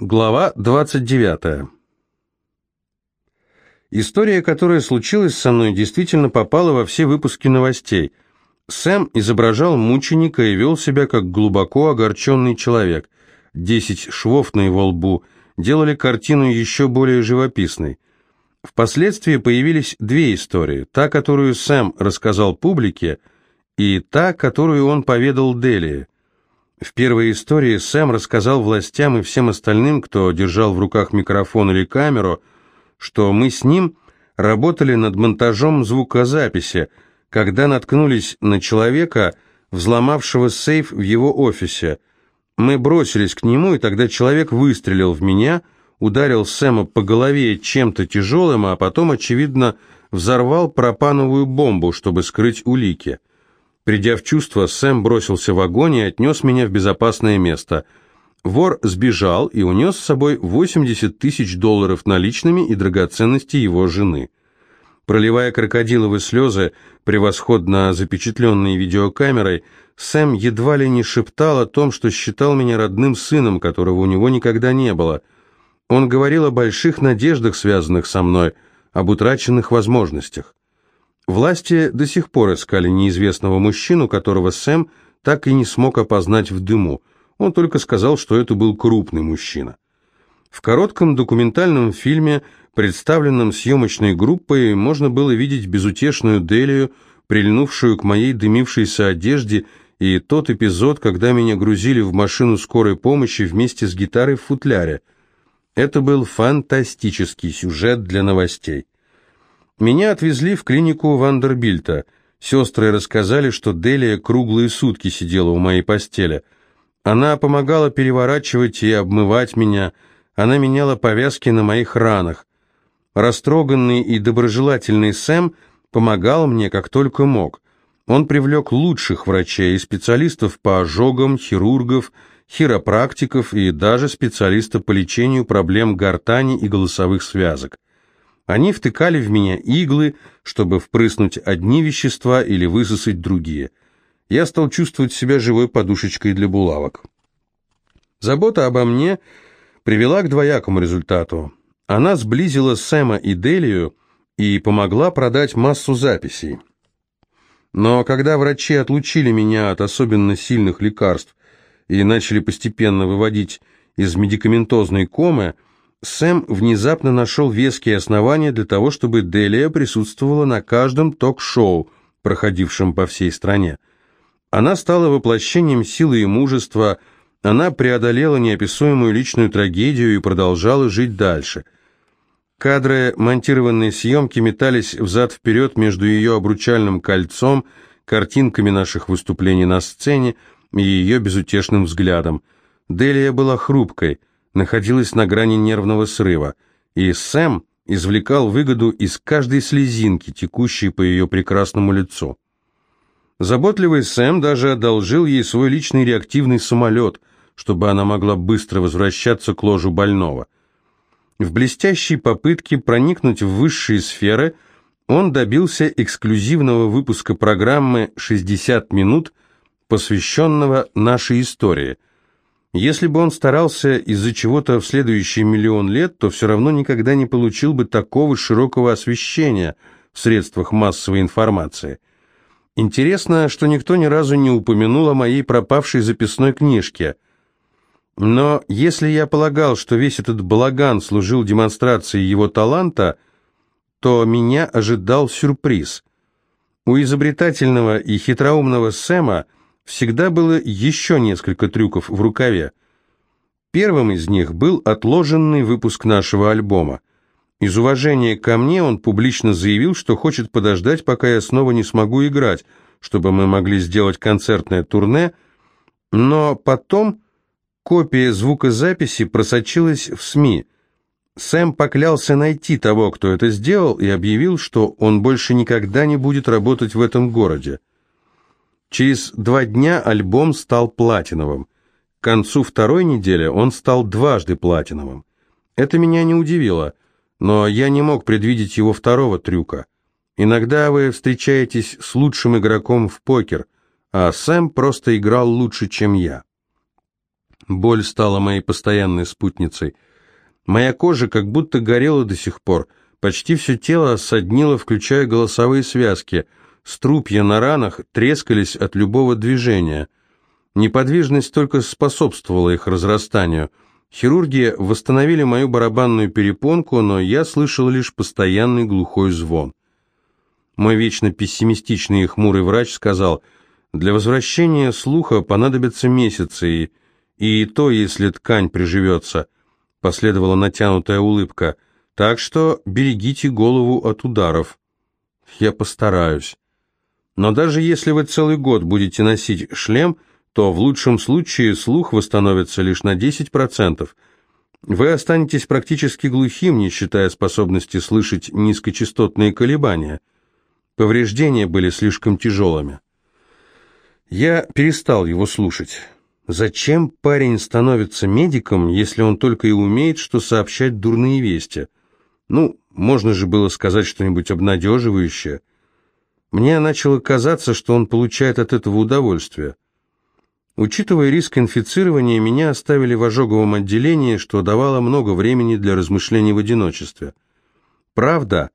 Глава 29. История, которая случилась со мной, действительно попала во все выпуски новостей. Сэм изображал мученика и вел себя как глубоко огорченный человек. Десять швов на его лбу делали картину еще более живописной. Впоследствии появились две истории. Та, которую Сэм рассказал публике, и та, которую он поведал Делии. В первой истории Сэм рассказал властям и всем остальным, кто держал в руках микрофон или камеру, что мы с ним работали над монтажом звукозаписи, когда наткнулись на человека, взломавшего сейф в его офисе. Мы бросились к нему, и тогда человек выстрелил в меня, ударил Сэма по голове чем-то тяжелым, а потом, очевидно, взорвал пропановую бомбу, чтобы скрыть улики. Придя в чувство, Сэм бросился в огонь и отнес меня в безопасное место. Вор сбежал и унес с собой 80 тысяч долларов наличными и драгоценности его жены. Проливая крокодиловые слезы, превосходно запечатленные видеокамерой, Сэм едва ли не шептал о том, что считал меня родным сыном, которого у него никогда не было. Он говорил о больших надеждах, связанных со мной, об утраченных возможностях. Власти до сих пор искали неизвестного мужчину, которого Сэм так и не смог опознать в дыму. Он только сказал, что это был крупный мужчина. В коротком документальном фильме, представленном съемочной группой, можно было видеть безутешную Делию, прильнувшую к моей дымившейся одежде, и тот эпизод, когда меня грузили в машину скорой помощи вместе с гитарой в футляре. Это был фантастический сюжет для новостей. Меня отвезли в клинику Вандербильта. Сестры рассказали, что Делия круглые сутки сидела у моей постели. Она помогала переворачивать и обмывать меня, она меняла повязки на моих ранах. Растроганный и доброжелательный Сэм помогал мне как только мог. Он привлек лучших врачей и специалистов по ожогам, хирургов, хиропрактиков и даже специалиста по лечению проблем гортани и голосовых связок. Они втыкали в меня иглы, чтобы впрыснуть одни вещества или высосать другие. Я стал чувствовать себя живой подушечкой для булавок. Забота обо мне привела к двоякому результату. Она сблизила Сэма и Делию и помогла продать массу записей. Но когда врачи отлучили меня от особенно сильных лекарств и начали постепенно выводить из медикаментозной комы, Сэм внезапно нашел веские основания для того, чтобы Делия присутствовала на каждом ток-шоу, проходившем по всей стране. Она стала воплощением силы и мужества, она преодолела неописуемую личную трагедию и продолжала жить дальше. Кадры монтированной съемки метались взад-вперед между ее обручальным кольцом, картинками наших выступлений на сцене и ее безутешным взглядом. Делия была хрупкой – находилась на грани нервного срыва, и Сэм извлекал выгоду из каждой слезинки, текущей по ее прекрасному лицу. Заботливый Сэм даже одолжил ей свой личный реактивный самолет, чтобы она могла быстро возвращаться к ложу больного. В блестящей попытке проникнуть в высшие сферы он добился эксклюзивного выпуска программы «60 минут», посвященного нашей истории – если бы он старался из-за чего-то в следующий миллион лет, то все равно никогда не получил бы такого широкого освещения в средствах массовой информации. Интересно, что никто ни разу не упомянул о моей пропавшей записной книжке. Но если я полагал, что весь этот балаган служил демонстрацией его таланта, то меня ожидал сюрприз. У изобретательного и хитроумного Сэма – всегда было еще несколько трюков в рукаве. Первым из них был отложенный выпуск нашего альбома. Из уважения ко мне он публично заявил, что хочет подождать, пока я снова не смогу играть, чтобы мы могли сделать концертное турне, но потом копия звукозаписи просочилась в СМИ. Сэм поклялся найти того, кто это сделал, и объявил, что он больше никогда не будет работать в этом городе. Через два дня альбом стал платиновым. К концу второй недели он стал дважды платиновым. Это меня не удивило, но я не мог предвидеть его второго трюка. Иногда вы встречаетесь с лучшим игроком в покер, а Сэм просто играл лучше, чем я. Боль стала моей постоянной спутницей. Моя кожа как будто горела до сих пор. Почти все тело соднило, включая голосовые связки. Струпья на ранах трескались от любого движения. Неподвижность только способствовала их разрастанию. Хирурги восстановили мою барабанную перепонку, но я слышал лишь постоянный глухой звон. Мой вечно пессимистичный и хмурый врач сказал, для возвращения слуха понадобятся месяцы, и, и то, если ткань приживется. Последовала натянутая улыбка. Так что берегите голову от ударов. Я постараюсь. Но даже если вы целый год будете носить шлем, то в лучшем случае слух восстановится лишь на 10%. Вы останетесь практически глухим, не считая способности слышать низкочастотные колебания. Повреждения были слишком тяжелыми. Я перестал его слушать. Зачем парень становится медиком, если он только и умеет, что сообщать дурные вести? Ну, можно же было сказать что-нибудь обнадеживающее. Мне начало казаться, что он получает от этого удовольствие. Учитывая риск инфицирования, меня оставили в ожоговом отделении, что давало много времени для размышлений в одиночестве. Правда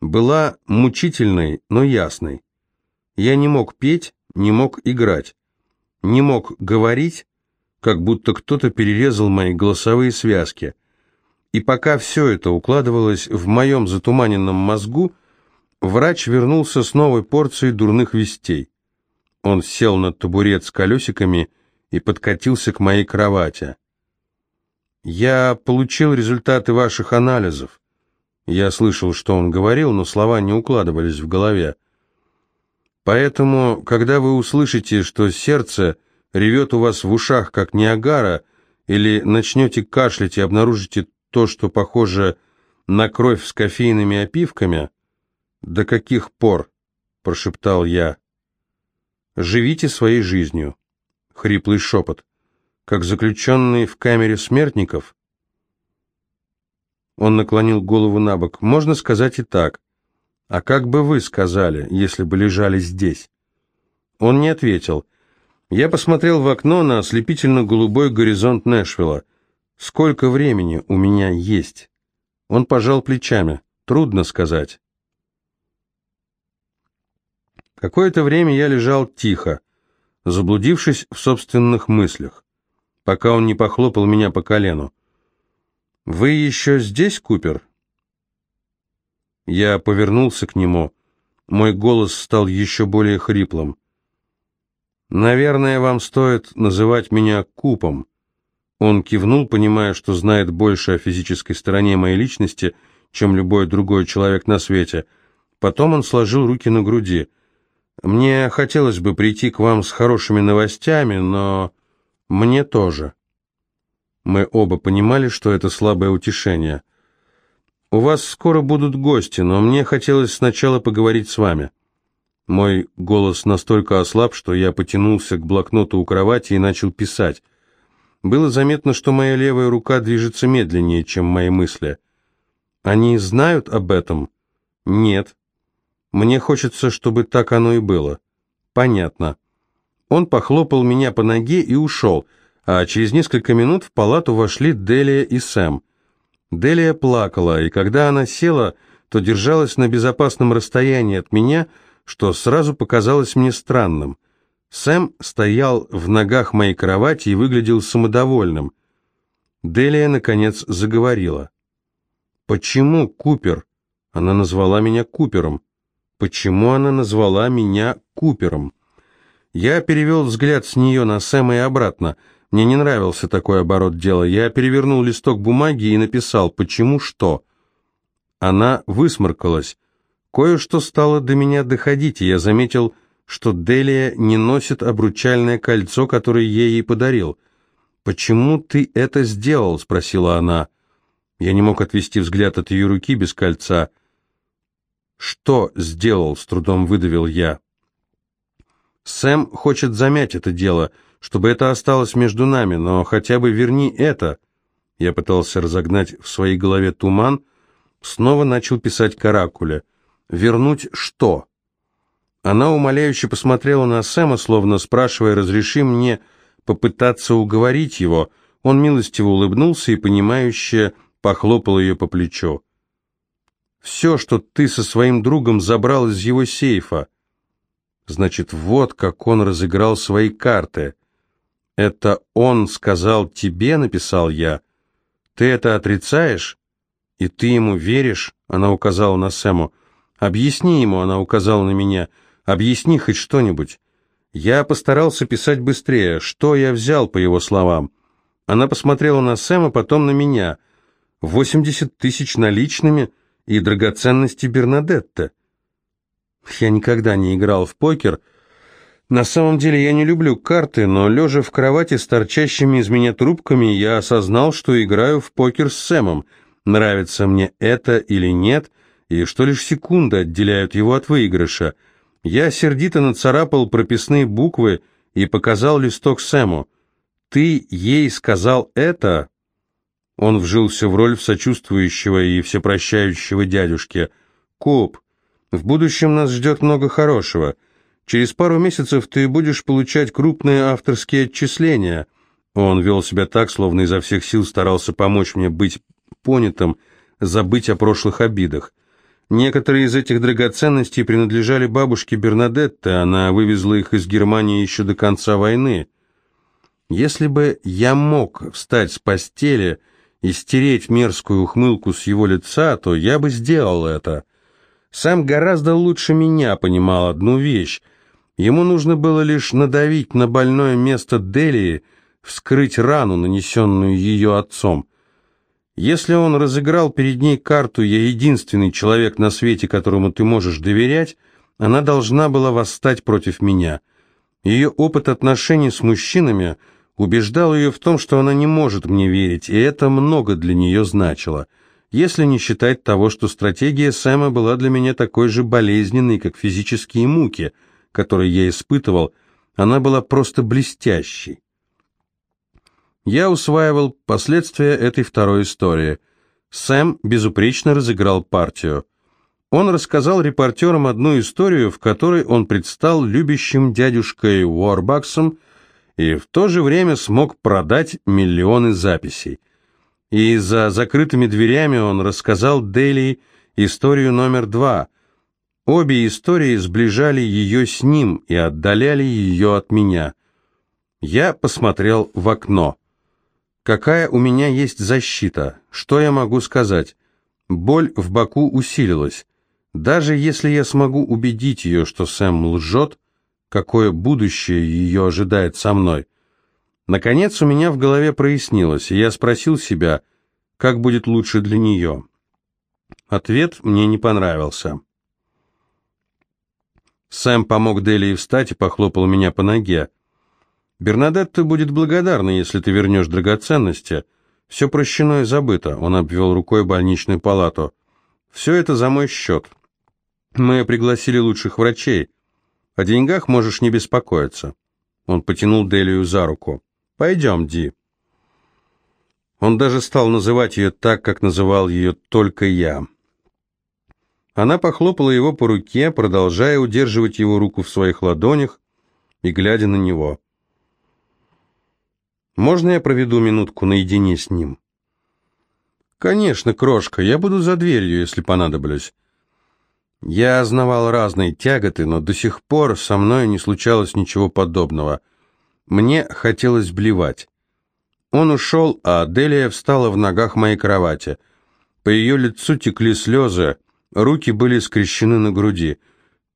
была мучительной, но ясной. Я не мог петь, не мог играть, не мог говорить, как будто кто-то перерезал мои голосовые связки. И пока все это укладывалось в моем затуманенном мозгу, Врач вернулся с новой порцией дурных вестей. Он сел на табурет с колесиками и подкатился к моей кровати. «Я получил результаты ваших анализов». Я слышал, что он говорил, но слова не укладывались в голове. «Поэтому, когда вы услышите, что сердце ревет у вас в ушах, как Ниагара, или начнете кашлять и обнаружите то, что похоже на кровь с кофейными опивками», «До каких пор?» – прошептал я. «Живите своей жизнью». Хриплый шепот. «Как заключенный в камере смертников?» Он наклонил голову на бок. «Можно сказать и так. А как бы вы сказали, если бы лежали здесь?» Он не ответил. Я посмотрел в окно на ослепительно-голубой горизонт Нэшвилла. «Сколько времени у меня есть?» Он пожал плечами. «Трудно сказать». Какое-то время я лежал тихо, заблудившись в собственных мыслях, пока он не похлопал меня по колену. «Вы еще здесь, Купер?» Я повернулся к нему. Мой голос стал еще более хриплым. «Наверное, вам стоит называть меня Купом». Он кивнул, понимая, что знает больше о физической стороне моей личности, чем любой другой человек на свете. Потом он сложил руки на груди – мне хотелось бы прийти к вам с хорошими новостями, но мне тоже. Мы оба понимали, что это слабое утешение. У вас скоро будут гости, но мне хотелось сначала поговорить с вами. Мой голос настолько ослаб, что я потянулся к блокноту у кровати и начал писать. Было заметно, что моя левая рука движется медленнее, чем мои мысли. Они знают об этом? Нет. Мне хочется, чтобы так оно и было. Понятно. Он похлопал меня по ноге и ушел, а через несколько минут в палату вошли Делия и Сэм. Делия плакала, и когда она села, то держалась на безопасном расстоянии от меня, что сразу показалось мне странным. Сэм стоял в ногах моей кровати и выглядел самодовольным. Делия, наконец, заговорила. «Почему Купер?» Она назвала меня Купером почему она назвала меня Купером. Я перевел взгляд с нее на Сэма и обратно. Мне не нравился такой оборот дела. Я перевернул листок бумаги и написал «Почему что?». Она высморкалась. Кое-что стало до меня доходить, и я заметил, что Делия не носит обручальное кольцо, которое я ей подарил. «Почему ты это сделал?» — спросила она. Я не мог отвести взгляд от ее руки без кольца — «Что сделал?» — с трудом выдавил я. «Сэм хочет замять это дело, чтобы это осталось между нами, но хотя бы верни это». Я пытался разогнать в своей голове туман, снова начал писать каракуля. «Вернуть что?» Она умоляюще посмотрела на Сэма, словно спрашивая, «Разреши мне попытаться уговорить его. Он милостиво улыбнулся и, понимающе, похлопал ее по плечу. «Все, что ты со своим другом забрал из его сейфа. Значит, вот как он разыграл свои карты. Это он сказал тебе, написал я. Ты это отрицаешь? И ты ему веришь?» Она указала на Сэму. «Объясни ему», она указала на меня. «Объясни хоть что-нибудь». Я постарался писать быстрее. Что я взял, по его словам? Она посмотрела на Сэма, потом на меня. Восемьдесят тысяч наличными и драгоценности Бернадетта. Я никогда не играл в покер. На самом деле я не люблю карты, но лежа в кровати с торчащими из меня трубками, я осознал, что играю в покер с Сэмом. Нравится мне это или нет, и что лишь секунды отделяют его от выигрыша – я сердито нацарапал прописные буквы и показал листок Сэму. «Ты ей сказал это?» Он вжился в роль сочувствующего и всепрощающего дядюшки. «Куб, в будущем нас ждет много хорошего. Через пару месяцев ты будешь получать крупные авторские отчисления». Он вел себя так, словно изо всех сил старался помочь мне быть понятым, забыть о прошлых обидах. Некоторые из этих драгоценностей принадлежали бабушке Бернадетте, она вывезла их из Германии еще до конца войны. Если бы я мог встать с постели и стереть мерзкую ухмылку с его лица, то я бы сделал это. Сам гораздо лучше меня понимал одну вещь. Ему нужно было лишь надавить на больное место Делии, вскрыть рану, нанесенную ее отцом. Если он разыграл перед ней карту «Я единственный человек на свете, которому ты можешь доверять», она должна была восстать против меня. Ее опыт отношений с мужчинами убеждал ее в том, что она не может мне верить, и это много для нее значило. Если не считать того, что стратегия Сэма была для меня такой же болезненной, как физические муки, которые я испытывал, она была просто блестящей. Я усваивал последствия этой второй истории. Сэм безупречно разыграл партию. Он рассказал репортерам одну историю, в которой он предстал любящим дядюшкой Уорбаксом и в то же время смог продать миллионы записей. И за закрытыми дверями он рассказал Дели историю номер два. Обе истории сближали ее с ним и отдаляли ее от меня. Я посмотрел в окно. Какая у меня есть защита? Что я могу сказать? Боль в боку усилилась. Даже если я смогу убедить ее, что Сэм лжет, какое будущее ее ожидает со мной? Наконец у меня в голове прояснилось, и я спросил себя, как будет лучше для нее. Ответ мне не понравился. Сэм помог Делии встать и похлопал меня по ноге. Бернадетта будет благодарна, если ты вернешь драгоценности. Все прощено и забыто», — он обвел рукой больничную палату. «Все это за мой счет. Мы пригласили лучших врачей. О деньгах можешь не беспокоиться». Он потянул Делию за руку. «Пойдем, Ди». Он даже стал называть ее так, как называл ее только я. Она похлопала его по руке, продолжая удерживать его руку в своих ладонях и глядя на него. Можно я проведу минутку наедине с ним? Конечно, крошка, я буду за дверью, если понадоблюсь. Я ознавал разные тяготы, но до сих пор со мной не случалось ничего подобного. Мне хотелось блевать. Он ушел, а Аделия встала в ногах моей кровати. По ее лицу текли слезы, руки были скрещены на груди.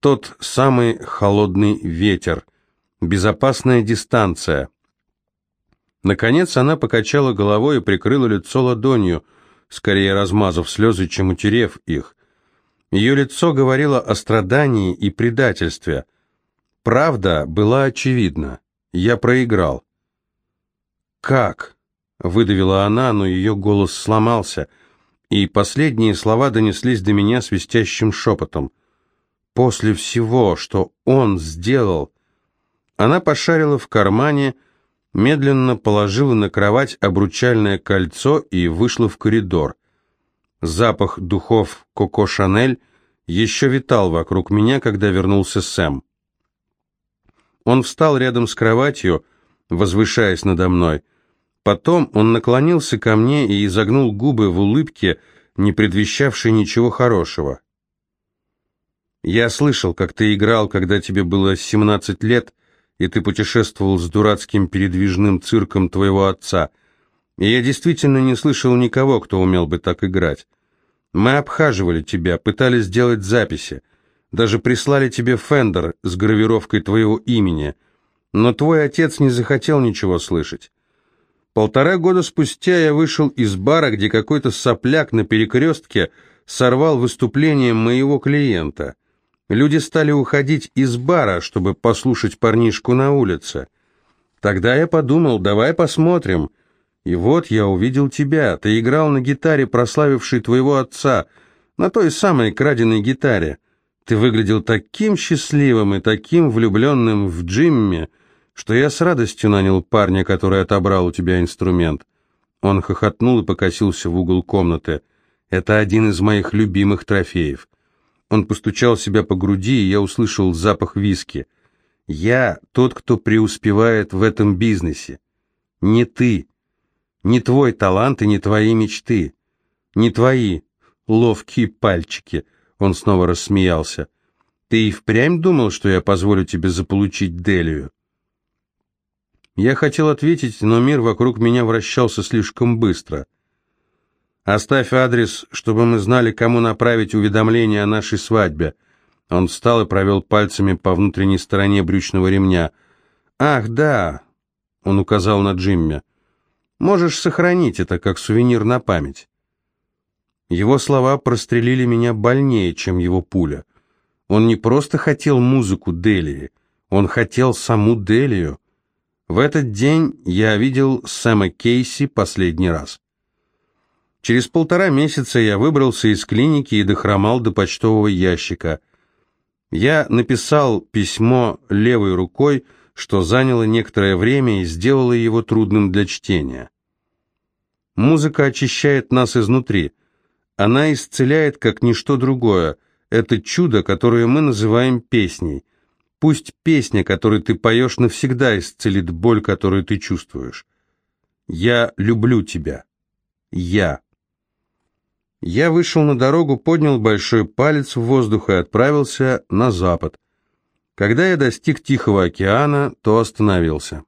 Тот самый холодный ветер, безопасная дистанция — Наконец она покачала головой и прикрыла лицо ладонью, скорее размазав слезы, чем утерев их. Ее лицо говорило о страдании и предательстве. Правда была очевидна. Я проиграл. «Как?» — выдавила она, но ее голос сломался, и последние слова донеслись до меня свистящим шепотом. «После всего, что он сделал...» Она пошарила в кармане, — медленно положила на кровать обручальное кольцо и вышла в коридор. Запах духов Коко Шанель еще витал вокруг меня, когда вернулся Сэм. Он встал рядом с кроватью, возвышаясь надо мной. Потом он наклонился ко мне и изогнул губы в улыбке, не предвещавшей ничего хорошего. «Я слышал, как ты играл, когда тебе было 17 лет, и ты путешествовал с дурацким передвижным цирком твоего отца. И я действительно не слышал никого, кто умел бы так играть. Мы обхаживали тебя, пытались сделать записи, даже прислали тебе фендер с гравировкой твоего имени, но твой отец не захотел ничего слышать. Полтора года спустя я вышел из бара, где какой-то сопляк на перекрестке сорвал выступление моего клиента. Люди стали уходить из бара, чтобы послушать парнишку на улице. Тогда я подумал, давай посмотрим. И вот я увидел тебя. Ты играл на гитаре, прославившей твоего отца, на той самой краденой гитаре. Ты выглядел таким счастливым и таким влюбленным в Джимми, что я с радостью нанял парня, который отобрал у тебя инструмент. Он хохотнул и покосился в угол комнаты. Это один из моих любимых трофеев. Он постучал себя по груди, и я услышал запах виски. Я тот, кто преуспевает в этом бизнесе. Не ты. Не твой талант и не твои мечты. Не твои ловкие пальчики. Он снова рассмеялся. Ты и впрямь думал, что я позволю тебе заполучить Делию? Я хотел ответить, но мир вокруг меня вращался слишком быстро. «Оставь адрес, чтобы мы знали, кому направить уведомление о нашей свадьбе». Он встал и провел пальцами по внутренней стороне брючного ремня. «Ах, да!» — он указал на Джимми. «Можешь сохранить это как сувенир на память». Его слова прострелили меня больнее, чем его пуля. Он не просто хотел музыку Делии, он хотел саму Делию. В этот день я видел Сэма Кейси последний раз. Через полтора месяца я выбрался из клиники и дохромал до почтового ящика. Я написал письмо левой рукой, что заняло некоторое время и сделало его трудным для чтения. Музыка очищает нас изнутри. Она исцеляет, как ничто другое. Это чудо, которое мы называем песней. Пусть песня, которую ты поешь, навсегда исцелит боль, которую ты чувствуешь. Я люблю тебя. Я. Я вышел на дорогу, поднял большой палец в воздух и отправился на запад. Когда я достиг Тихого океана, то остановился.